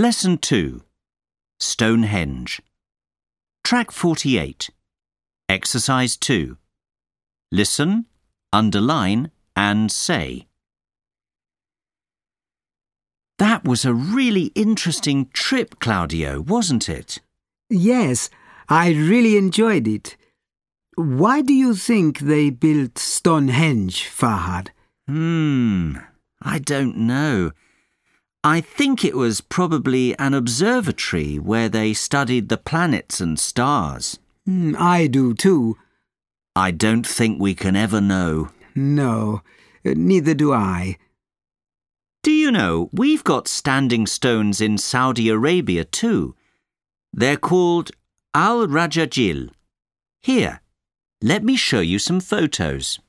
Lesson 2 Stonehenge. Track 48. Exercise 2. Listen, underline, and say. That was a really interesting trip, Claudio, wasn't it? Yes, I really enjoyed it. Why do you think they built Stonehenge, Farhad? Hmm, I don't know. I think it was probably an observatory where they studied the planets and stars. Hmm, I do too. I don't think we can ever know. No, uh, neither do I. Do you know, we've got standing stones in Saudi Arabia too. They're called Al Rajajil. Here, let me show you some photos.